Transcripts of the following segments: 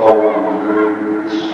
اللہ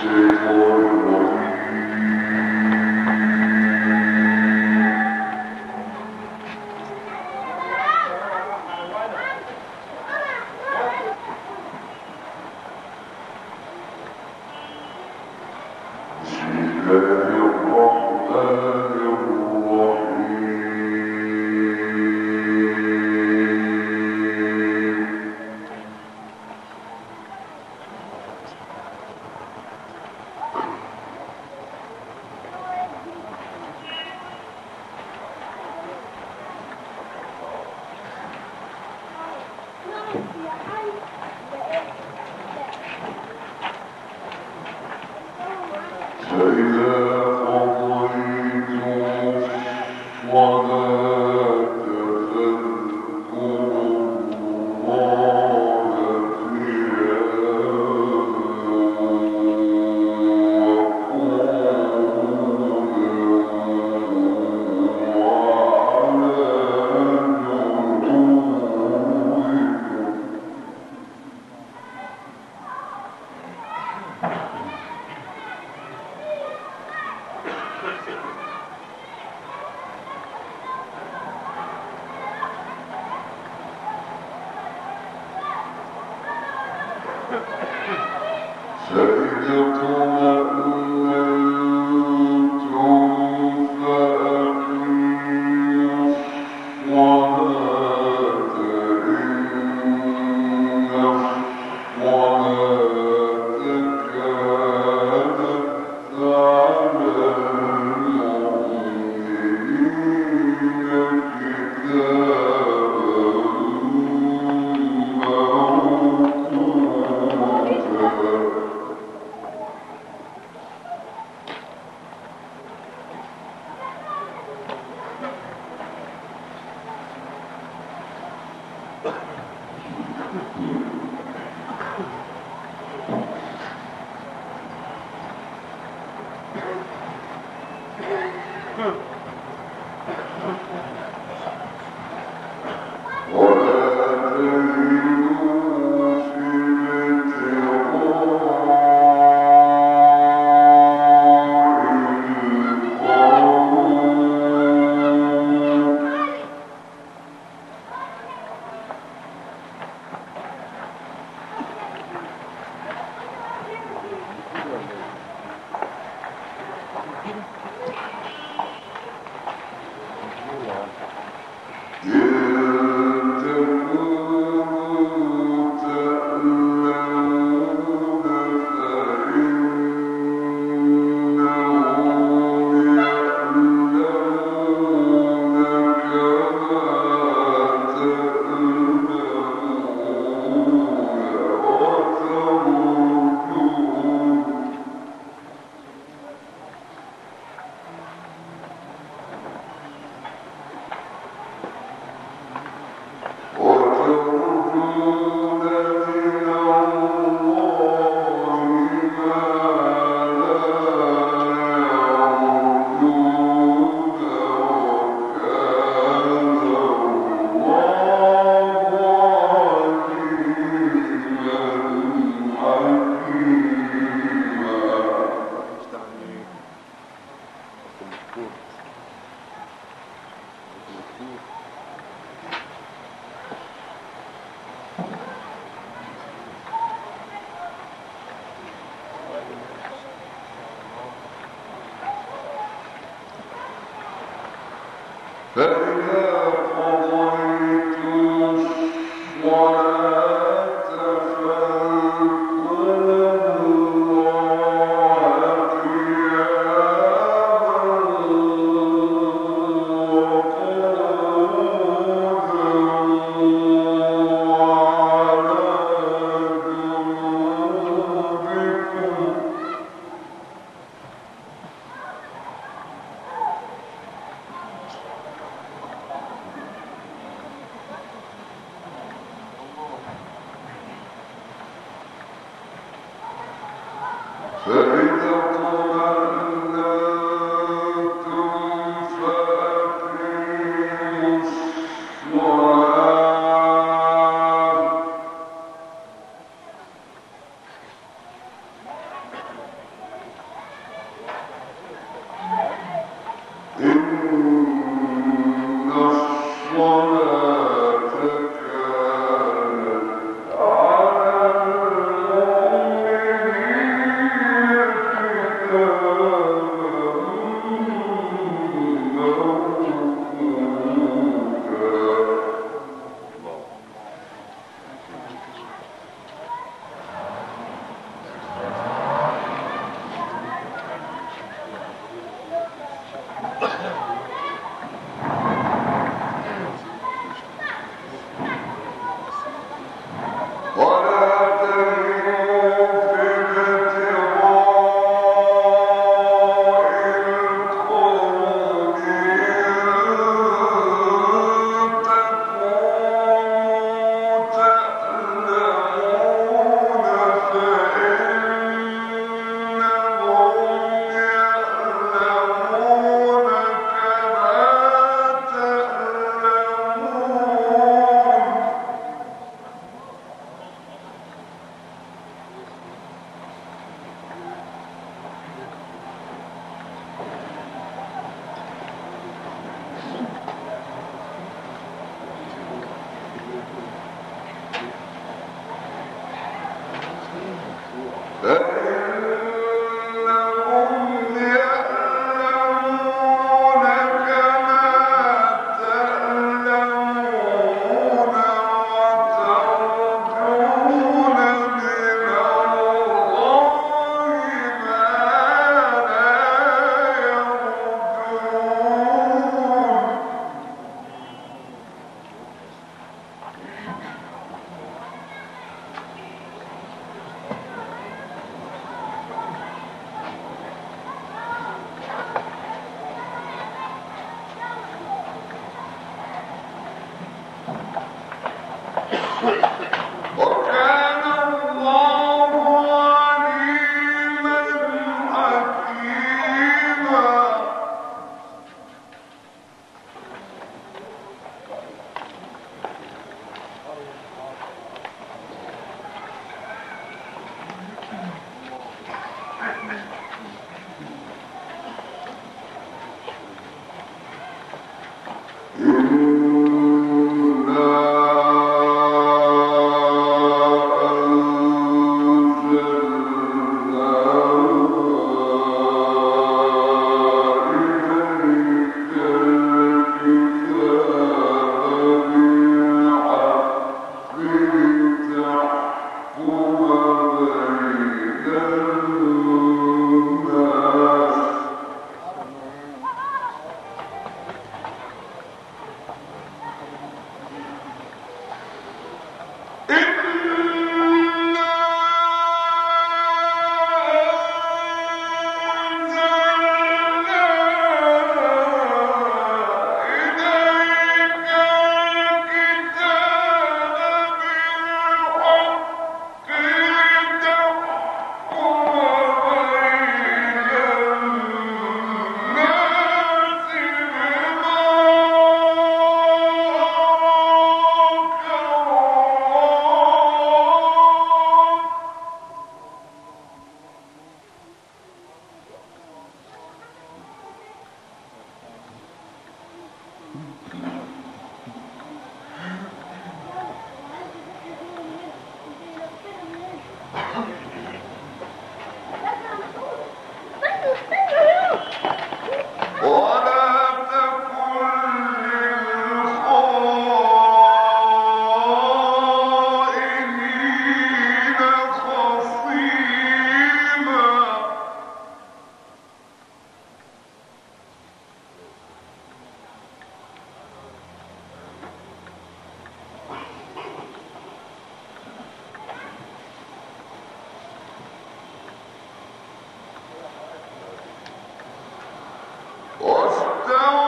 Oh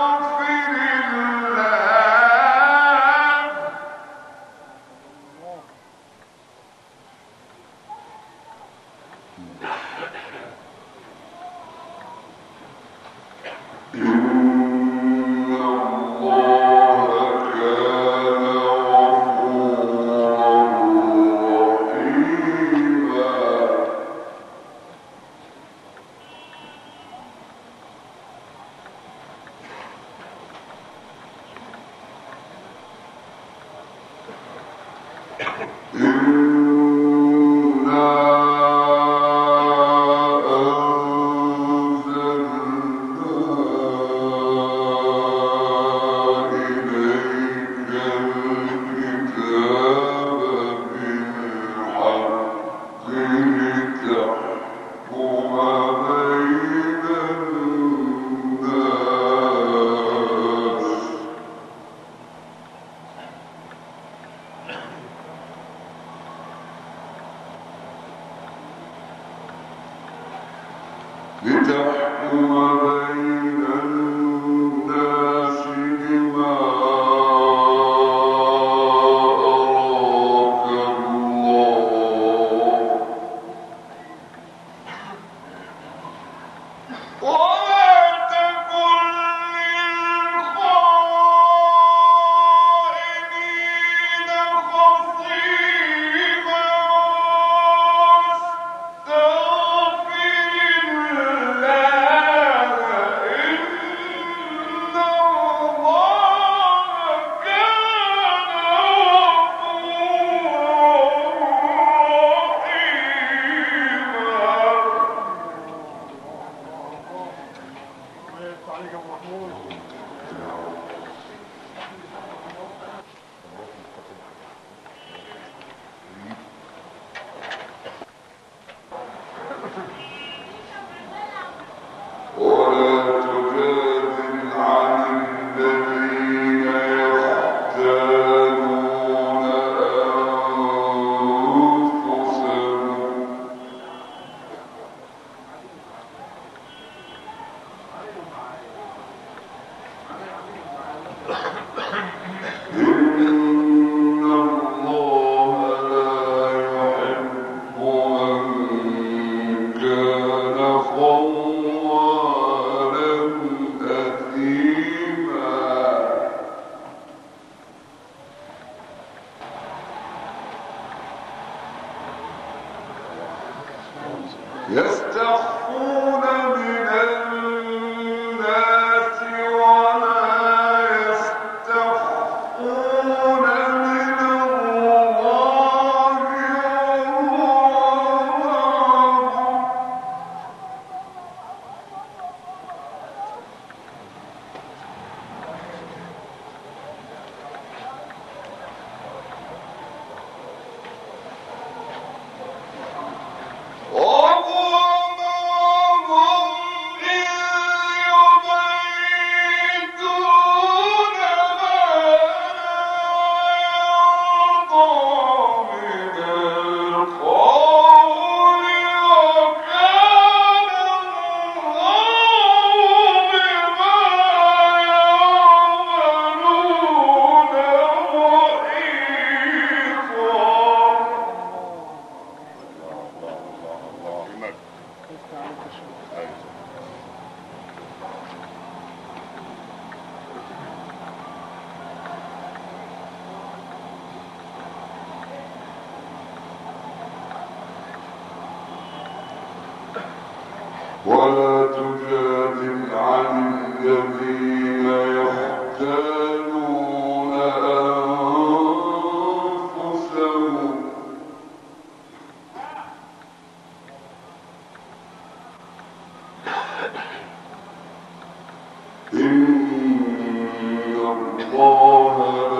إن الله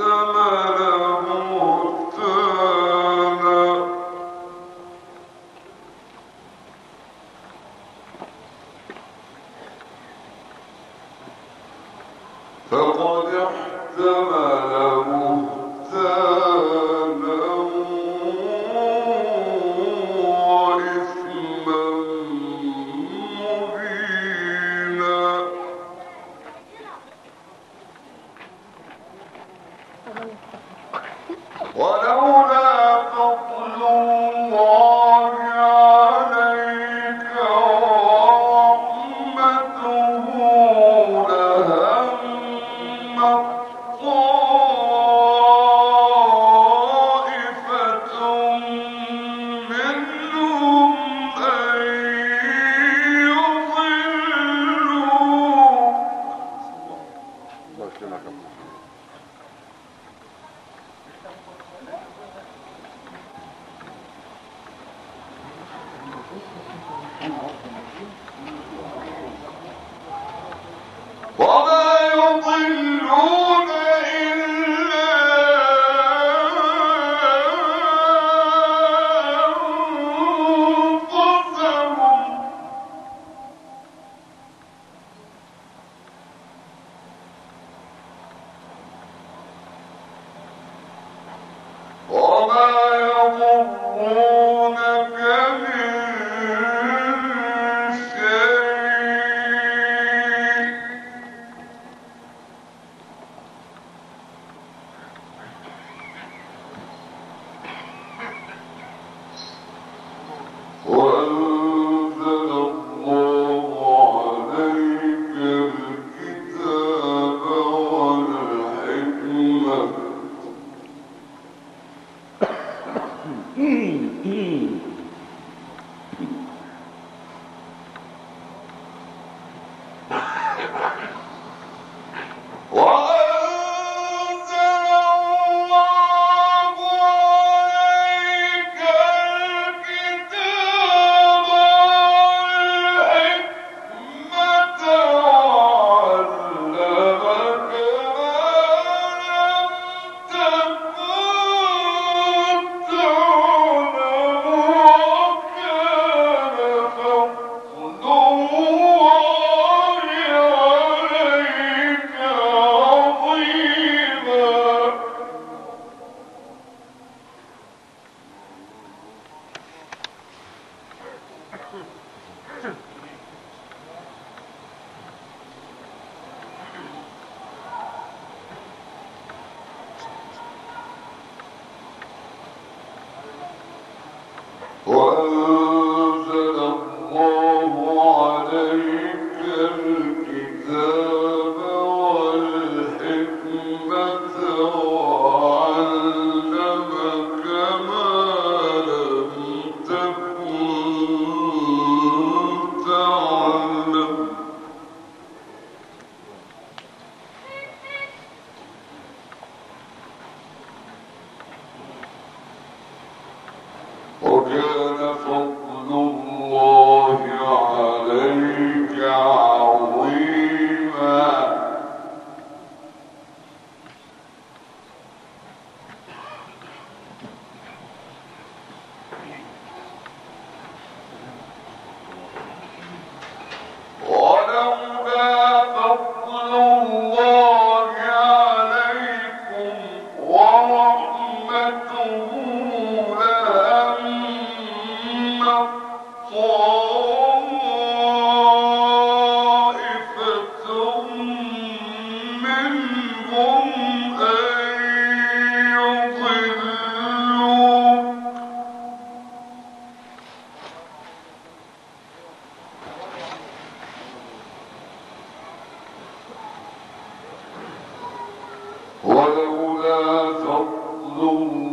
وأنزل ولولا فضل الله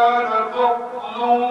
وكان